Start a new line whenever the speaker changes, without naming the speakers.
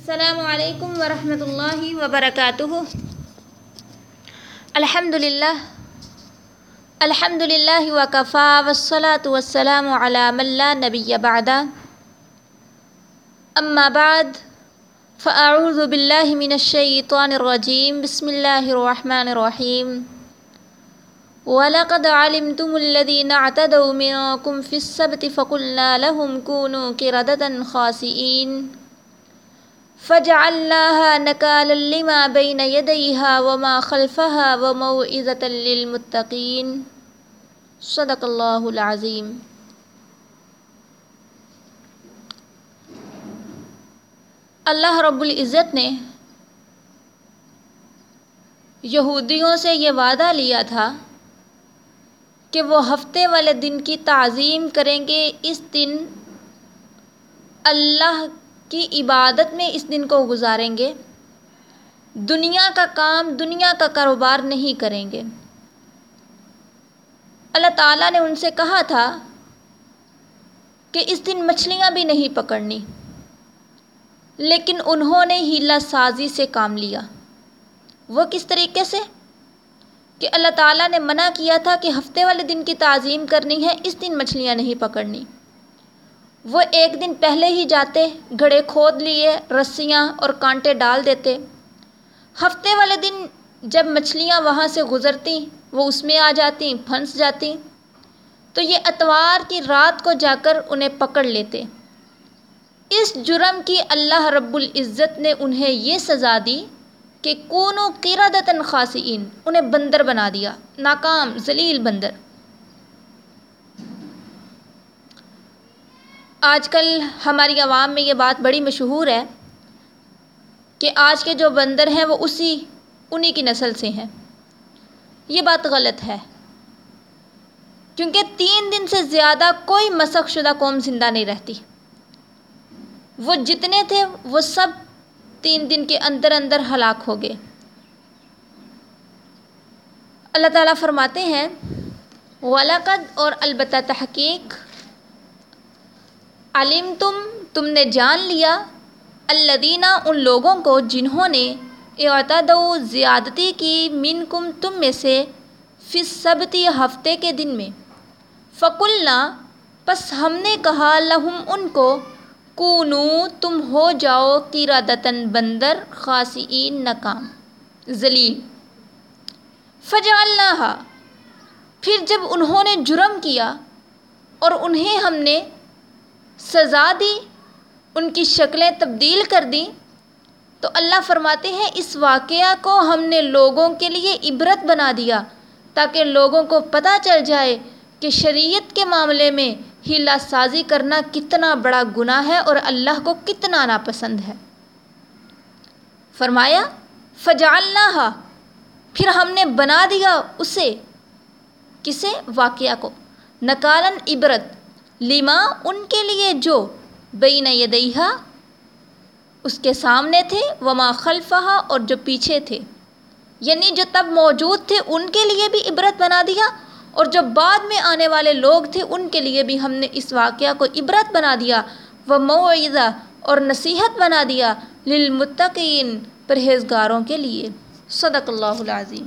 السلام علیکم ورحمۃ اللہ وبرکاتہ۔ الحمد للہ الحمد للہ وکفا والصلاة والسلام علی من لا نبی بعد۔ اما بعد، فاعوذ باللہ من الشیطان الرجیم، بسم اللہ الرحمن الرحیم۔ وَلَقَدْ عَلِمْتُمُ الَّذِينَ اعْتَدَوْا مِنْكُمْ فِي السَّبْتِ فَقُلْنَا لَهُمْ كُونُوا قِرَدَةً خَاسِئِينَ فَجَعَلْنَاهَا نَكَالًا لِمَا بَيْنَ يَدَيْهَا وَمَا خَلْفَهَا وَمَوْعِظَةً لِلْمُتَّقِينَ. صدق اللہ العظیم اللہ رب العزت نے یہودیوں سے یہ وعدہ لیا تھا کہ وہ ہفتے والے دن کی تعظیم کریں گے، اس دن اللہ کی عبادت میں اس دن کو گزاریں گے؟ دنیا کا کام دنیا کا کاروبار نہیں کریں گے۔ اللہ تعالیٰ نے ان سے کہا تھا کہ اس دن مچھلیاں بھی نہیں پکڑنی، لیکن انہوں نے ہیلا سازی سے کام لیا۔ وہ کس طریقے سے؟ کہ اللہ تعالیٰ نے منع کیا تھا کہ ہفتے والے دن کی تعظیم کرنی ہے، اس دن مچھلیاں نہیں پکڑنی۔ وہ ایک دن پہلے ہی جاتے، گھڑے کھود لیے، رسیاں اور کانٹے ڈال دیتے۔ ہفتے والے دن جب مچھلیاں وہاں سے گزرتی، وہ اس میں آ جاتی، پھنس جاتی۔ تو یہ اتوار کی رات کو جا کر انہیں پکڑ لیتے۔ اس جرم کی اللہ رب العزت نے انہیں یہ سزا دی کہ کونو قردتاً خاسئین انہیں بندر بنا دیا، ناکام، ذلیل بندر۔ آج کل ہماری عوام میں یہ بات بڑی مشہور ہے کہ آج کے جو بندر ہیں وہ اسی، انہی کی نسل سے ہیں۔ یہ بات غلط ہے۔ کیونکہ تین دن سے زیادہ کوئی مسخ شدہ قوم زندہ نہیں رہتی۔ وہ جتنے تھے، وہ سب تین دن کے اندر اندر ہلاک ہو گئے۔ اللہ تعالیٰ فرماتے ہیں ولاقد اور البتہ تحقیق علم تم تم نے جان لیا الدینہ ان لوگوں کو جنہوں نے اعتدو زیادتی کی من کم تم میں سے فی سبتی ہفتے کے دن میں۔ فقلنا، پس ہم نے کہا لہم ان کو، کونو، تم ہو جاؤ قردتاً بندر خاسئین ناکام۔ ذلیل۔ فجعلناہا۔ پھر جب انہوں نے جرم کیا اور انہیں ہم نے سزا دی، ان کی شکلیں تبدیل کر دیں۔ تو اللہ فرماتے ہیں، اس واقعہ کو ہم نے لوگوں کے لیے عبرت بنا دیا، تاکہ لوگوں کو پتہ چل جائے کہ شریعت کے معاملے میں ہیلا سازی کرنا کتنا بڑا گناہ ہے اور اللہ کو کتنا ناپسند ہے۔ فرمایا، فجعلناہا، پھر ہم نے بنا دیا اسے۔ کسے؟ واقعہ کو۔ نکالن عبرت۔ لما ان کے لیے جو بین یدیہا اس کے سامنے تھے، وما خلفہا اور جو پیچھے تھے۔ یعنی جو تب موجود تھے، ان کے لیے بھی عبرت بنا دیا اور جو بعد میں آنے والے لوگ تھے، ان کے لیے بھی ہم نے اس واقعہ کو عبرت بنا دیا وہ موعظہ اور نصیحت بنا دیا للمتقین پرہیزگاروں کے لیے۔ صدق اللہ العظیم۔